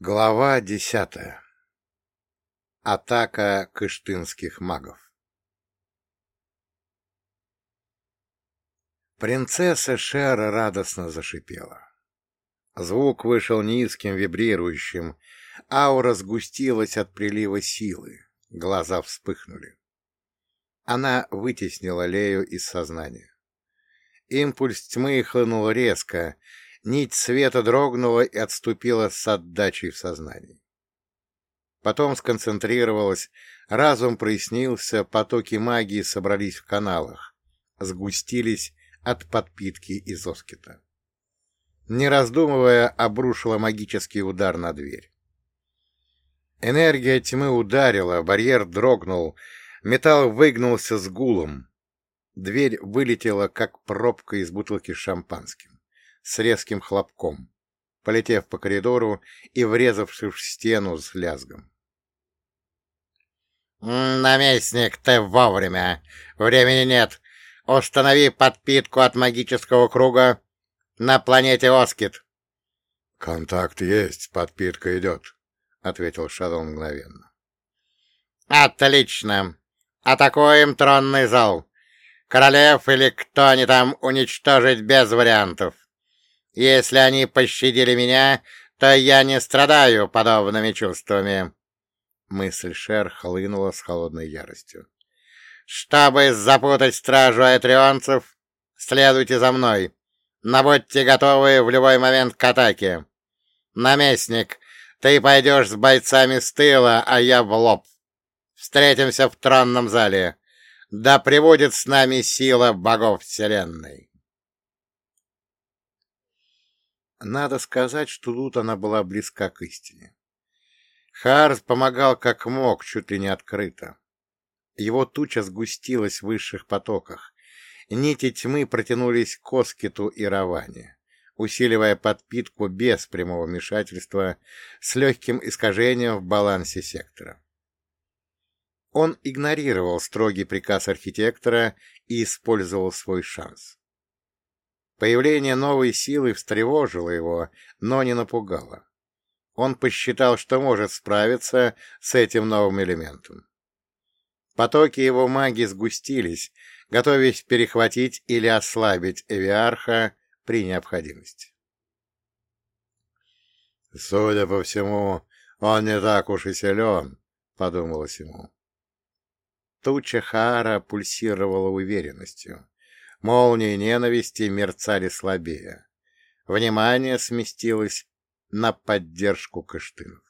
Глава десятая. Атака кыштынских магов Принцесса Шера радостно зашипела. Звук вышел низким, вибрирующим, аура сгустилась от прилива силы, глаза вспыхнули. Она вытеснила Лею из сознания. Импульс тьмы хлынул резко, нить света дрогнула и отступила с отдачей в сознании. Потом сконцентрировалась, разум прояснился, потоки магии собрались в каналах, сгустились от подпитки из оскита. Не раздумывая, обрушила магический удар на дверь. Энергия тьмы ударила, барьер дрогнул, металл выгнулся с гулом. Дверь вылетела, как пробка из бутылки с шампанским, с резким хлопком, полетев по коридору и врезавшись в стену с лязгом. «Наместник, ты вовремя! Времени нет! Установи подпитку от магического круга на планете Оскит!» «Контакт есть, подпитка идет», — ответил Шадон мгновенно. «Отлично! Атакуем тронный зал! Королев или кто они там уничтожить без вариантов! Если они пощадили меня, то я не страдаю подобными чувствами!» Мысль Шер хлынула с холодной яростью. «Чтобы запутать стражу айтрионцев, следуйте за мной. Набудьте готовы в любой момент к атаке. Наместник, ты пойдешь с бойцами с тыла, а я в лоб. Встретимся в тронном зале. Да пребудет с нами сила богов Вселенной!» Надо сказать, что тут она была близка к истине. Харс помогал как мог, чуть ли не открыто. Его туча сгустилась в высших потоках. Нити тьмы протянулись к Оскиту и Раване, усиливая подпитку без прямого вмешательства с легким искажением в балансе сектора. Он игнорировал строгий приказ архитектора и использовал свой шанс. Появление новой силы встревожило его, но не напугало. Он посчитал, что может справиться с этим новым элементом. Потоки его магии сгустились, готовясь перехватить или ослабить Эвиарха при необходимости. «Судя по всему, он не так уж и силен», — подумалось ему. Туча Хаара пульсировала уверенностью. Молнии ненависти мерцали слабее. Внимание сместилось на поддержку Кыштынов.